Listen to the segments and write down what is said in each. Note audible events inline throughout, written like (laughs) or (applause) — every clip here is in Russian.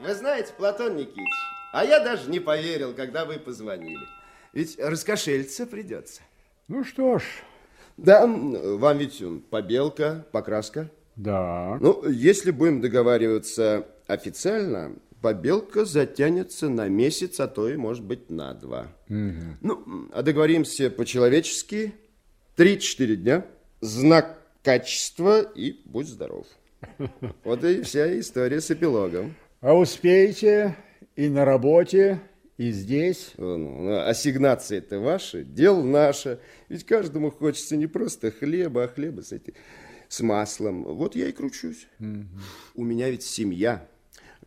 Вы знаете, Платон Никитич, а я даже не поверил, когда вы позвонили. Ведь раскошелиться придется. Ну что ж. Да, вам ведь побелка, покраска. Да. Ну, если будем договариваться официально, побелка затянется на месяц, а то и, может быть, на два. Угу. Ну, а договоримся по-человечески. Три-четыре дня. Знак качества и будь здоров. (laughs) Вот и вся история с эпилогом. А успеете и на работе, и здесь? Ну, ассигнации-то ваши, дело наше. Ведь каждому хочется не просто хлеба, а хлеба с, эти, с маслом. Вот я и кручусь. Угу. У меня ведь семья,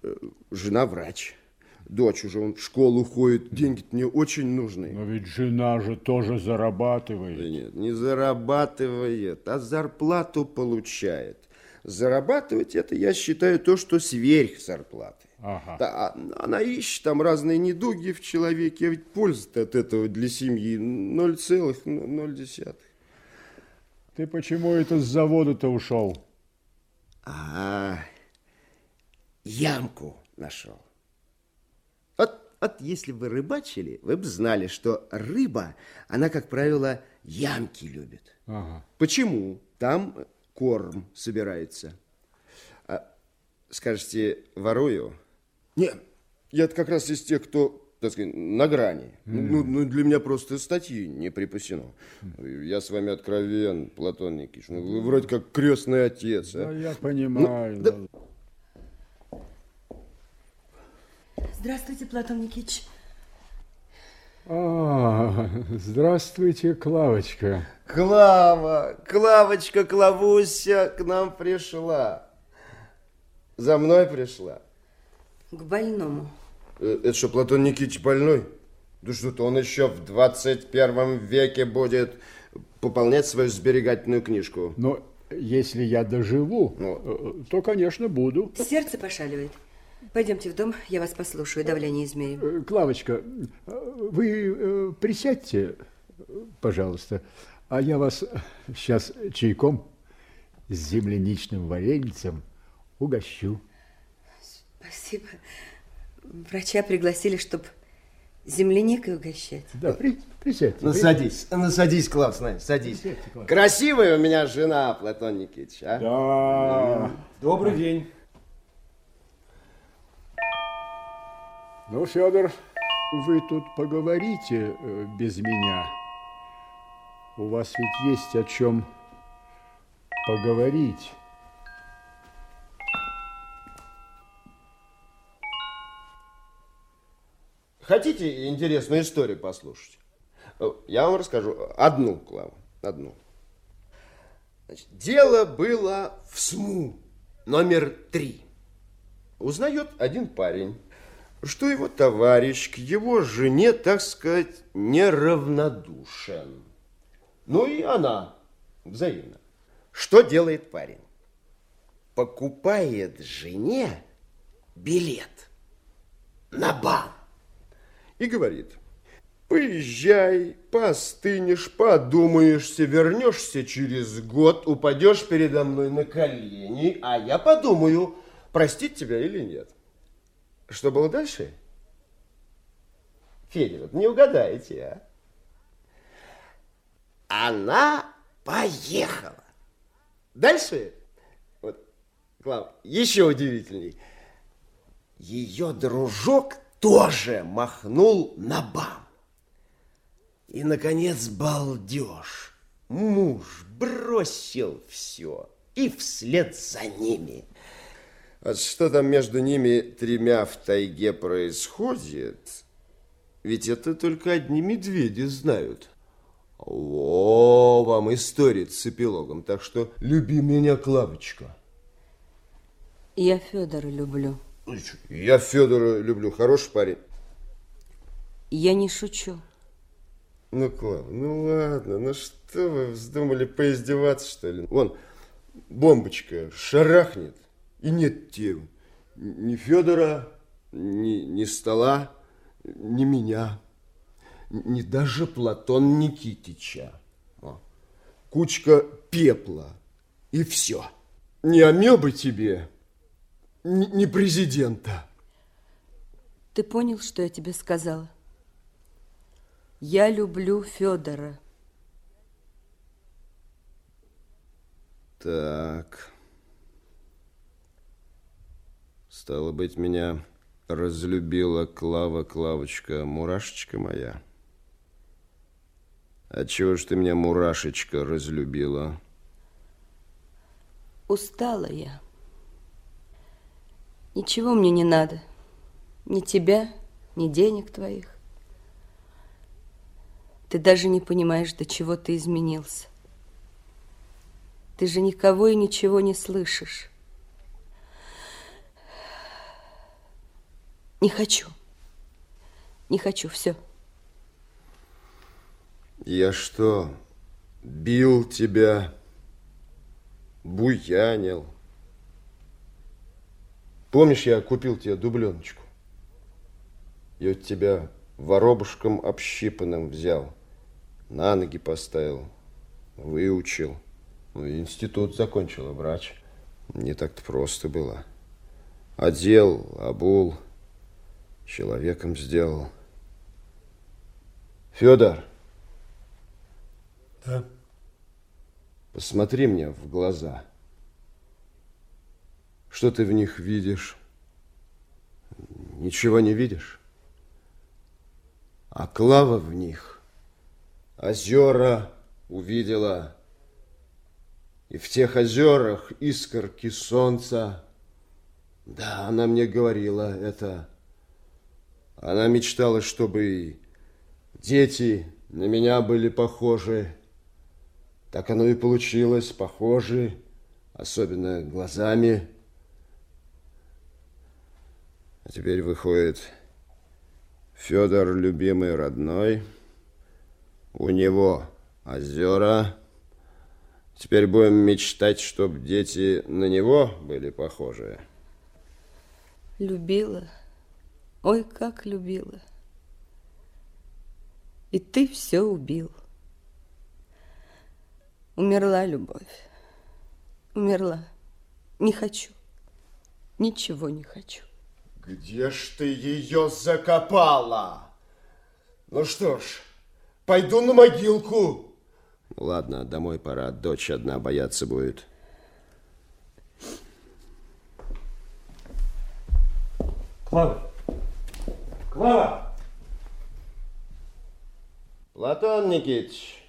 э, жена врач. Дочь уже он в школу ходит, деньги мне очень нужны. Но ведь жена же тоже зарабатывает. Да нет, не зарабатывает, а зарплату получает. Зарабатывать это, я считаю, то, что сверх зарплаты. Ага. Да, а она ищет там разные недуги в человеке, а ведь польза от этого для семьи 0,0. Ты почему это с завода-то ушел? А, ямку нашел. Вот, вот если бы рыбачили, вы бы знали, что рыба, она, как правило, ямки любит. Ага. Почему? Там корм собирается. А, скажете, ворую? Нет, я как раз из тех, кто, так сказать, на грани. Mm. Ну, ну, для меня просто статьи не припасено. Mm. Я с вами откровен, Платон Никитич. Ну, вы вроде как крестный отец. А? Да, я понимаю. Ну, да... Здравствуйте, Платон Никитич. А, здравствуйте, Клавочка. Клава, Клавочка, Клавуся к нам пришла. За мной пришла. К больному. Э, это что, Платон Никитич больной? Да что-то он еще в 21 веке будет пополнять свою сберегательную книжку. Но если я доживу, ну. Э, то, конечно, буду. Сердце пошаливает. Пойдемте в дом, я вас послушаю, давление измерим. Э, Клавочка, вы присядьте, пожалуйста, а я вас сейчас чайком с земляничным вареницем угощу. Спасибо. Врача пригласили, чтобы земляникой угощать. Да, при, присядьте. Ну, садись, ну, садись, Клав, садись. Присядьте, Клав. Красивая у меня жена, Платон Никитич, а? Да. Добрый день. Ну, Федор, вы тут поговорите э, без меня. У вас ведь есть о чем поговорить. Хотите интересную историю послушать? Я вам расскажу одну, Клава, одну. Значит, дело было в СМУ номер три. Узнает один парень, что его товарищ к его жене, так сказать, неравнодушен. Ну и она взаимно. Что делает парень? Покупает жене билет на бал и говорит, поезжай, поостынешь, подумаешься, вернешься через год, упадешь передо мной на колени, а я подумаю, простить тебя или нет. Что было дальше? Федя, вот не угадаете, а? Она поехала. Дальше, вот, Клав, еще удивительней. Ее дружок тоже махнул на бам. И, наконец, балдеж. Муж бросил все и вслед за ними. А что там между ними тремя в тайге происходит, ведь это только одни медведи знают. О, вам история с эпилогом, так что люби меня, Клавочка. Я Федора люблю. Я Федора люблю, хороший парень. Я не шучу. Ну, Клава, ну ладно, ну что вы вздумали поиздеваться, что ли? Вон, бомбочка шарахнет, и нет тем. Ни Федора, ни, ни стола, ни меня, ни даже Платон Никитича. О, кучка пепла, и все. Не амебы тебе, не президента. Ты понял, что я тебе сказала? Я люблю Федора. Так. Стало быть, меня разлюбила Клава Клавочка, мурашечка моя. А чего ж ты меня, мурашечка, разлюбила? Устала я. Ничего мне не надо. Ни тебя, ни денег твоих. Ты даже не понимаешь, до чего ты изменился. Ты же никого и ничего не слышишь. Не хочу. Не хочу, все. Я что, бил тебя, буянил? Помнишь, я купил тебе дубленочку? Я от тебя воробушком общипанным взял, на ноги поставил, выучил. Ну, институт закончила врач. Не так-то просто было. Одел, обул, человеком сделал. Федор. Да. Посмотри мне в глаза. Что ты в них видишь? Ничего не видишь? А Клава в них озера увидела, и в тех озерах искорки солнца. Да, она мне говорила это. Она мечтала, чтобы дети на меня были похожи. Так оно и получилось, похожи, особенно глазами. А теперь выходит Федор, любимый родной, у него озера. Теперь будем мечтать, чтобы дети на него были похожи. Любила. Ой, как любила. И ты все убил. Умерла любовь. Умерла. Не хочу. Ничего не хочу. Где ж ты ее закопала? Ну что ж, пойду на могилку. Ладно, домой пора. Дочь одна бояться будет. Клава! Клава! Платон Никитич,